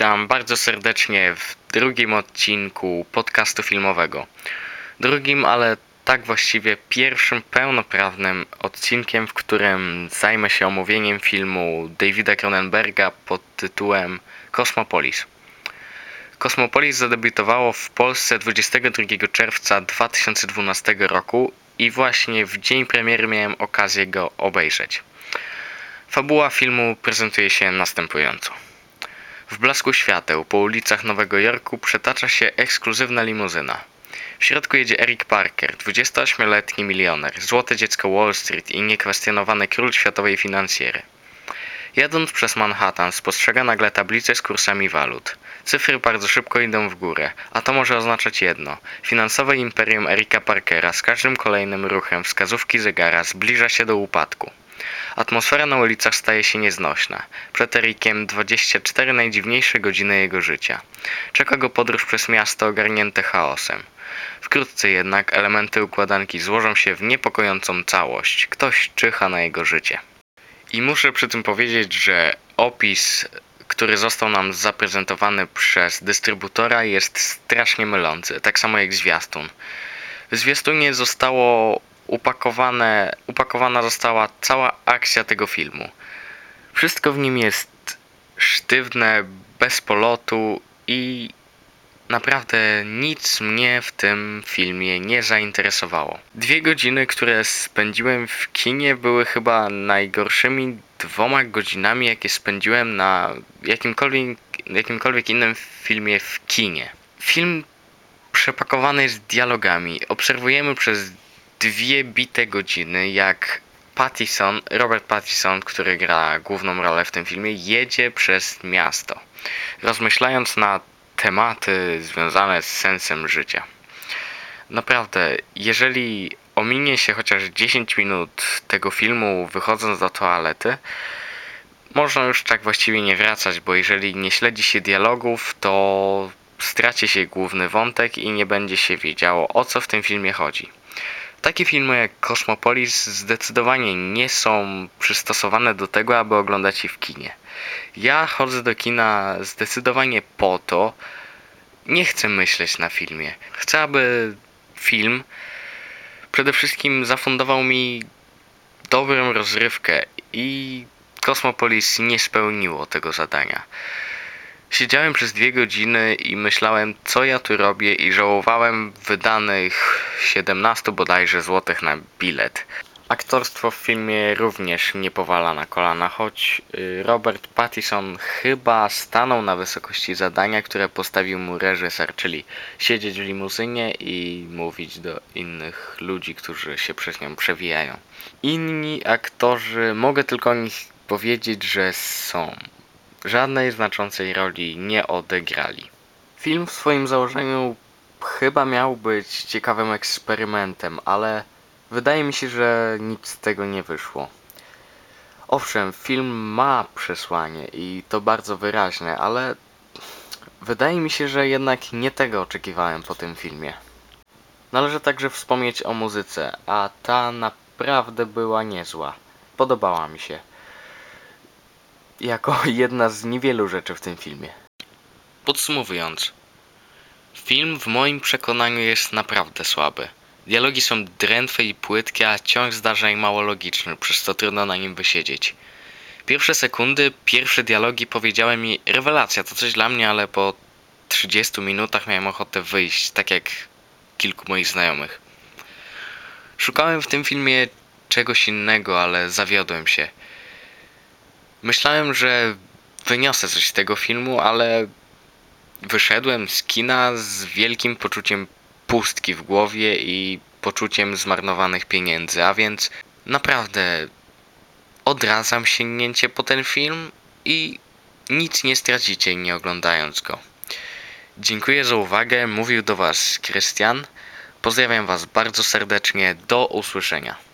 Witam bardzo serdecznie w drugim odcinku podcastu filmowego. Drugim, ale tak właściwie pierwszym pełnoprawnym odcinkiem, w którym zajmę się omówieniem filmu Davida Cronenberga pod tytułem Kosmopolis. Kosmopolis zadebiutowało w Polsce 22 czerwca 2012 roku i właśnie w dzień premiery miałem okazję go obejrzeć. Fabuła filmu prezentuje się następująco. W blasku świateł po ulicach Nowego Jorku przetacza się ekskluzywna limuzyna. W środku jedzie Eric Parker, 28-letni milioner, złote dziecko Wall Street i niekwestionowany król światowej finansjery. Jadąc przez Manhattan spostrzega nagle tablicę z kursami walut. Cyfry bardzo szybko idą w górę, a to może oznaczać jedno. Finansowe imperium Erika Parkera z każdym kolejnym ruchem wskazówki zegara zbliża się do upadku. Atmosfera na ulicach staje się nieznośna. Przed Erikiem 24 najdziwniejsze godziny jego życia. Czeka go podróż przez miasto ogarnięte chaosem. Wkrótce jednak elementy układanki złożą się w niepokojącą całość. Ktoś czyha na jego życie. I muszę przy tym powiedzieć, że opis, który został nam zaprezentowany przez dystrybutora jest strasznie mylący, tak samo jak zwiastun. W zwiastunie zostało upakowane, upakowana została cała akcja tego filmu. Wszystko w nim jest sztywne, bez polotu i naprawdę nic mnie w tym filmie nie zainteresowało. Dwie godziny, które spędziłem w kinie, były chyba najgorszymi dwoma godzinami, jakie spędziłem na jakimkolwiek, jakimkolwiek innym filmie w kinie. Film przepakowany jest dialogami. Obserwujemy przez dwie bite godziny, jak Pattison, Robert Pattison, który gra główną rolę w tym filmie, jedzie przez miasto, rozmyślając na tematy związane z sensem życia. Naprawdę, jeżeli ominie się chociaż 10 minut tego filmu wychodząc do toalety, można już tak właściwie nie wracać, bo jeżeli nie śledzi się dialogów, to straci się główny wątek i nie będzie się wiedziało o co w tym filmie chodzi. Takie filmy jak Cosmopolis zdecydowanie nie są przystosowane do tego, aby oglądać je w kinie. Ja chodzę do kina zdecydowanie po to, nie chcę myśleć na filmie. Chcę, aby film przede wszystkim zafundował mi dobrą rozrywkę i Cosmopolis nie spełniło tego zadania. Siedziałem przez dwie godziny i myślałem, co ja tu robię i żałowałem wydanych 17 bodajże złotych na bilet. Aktorstwo w filmie również nie powala na kolana, choć y, Robert Pattison chyba stanął na wysokości zadania, które postawił mu reżyser, czyli siedzieć w limuzynie i mówić do innych ludzi, którzy się przez nią przewijają. Inni aktorzy, mogę tylko o nich powiedzieć, że są żadnej znaczącej roli nie odegrali. Film w swoim założeniu chyba miał być ciekawym eksperymentem, ale wydaje mi się, że nic z tego nie wyszło. Owszem, film ma przesłanie i to bardzo wyraźne, ale wydaje mi się, że jednak nie tego oczekiwałem po tym filmie. Należy także wspomnieć o muzyce, a ta naprawdę była niezła. Podobała mi się jako jedna z niewielu rzeczy w tym filmie. Podsumowując, film w moim przekonaniu jest naprawdę słaby. Dialogi są drętwe i płytkie, a ciąg zdarzeń mało logiczny, przez co trudno na nim wysiedzieć. Pierwsze sekundy, pierwsze dialogi powiedziały mi rewelacja, to coś dla mnie, ale po 30 minutach miałem ochotę wyjść, tak jak kilku moich znajomych. Szukałem w tym filmie czegoś innego, ale zawiodłem się. Myślałem, że wyniosę coś z tego filmu, ale wyszedłem z kina z wielkim poczuciem pustki w głowie i poczuciem zmarnowanych pieniędzy, a więc naprawdę odradzam sięgnięcie po ten film i nic nie stracicie nie oglądając go. Dziękuję za uwagę, mówił do Was Krystian. Pozdrawiam Was bardzo serdecznie, do usłyszenia.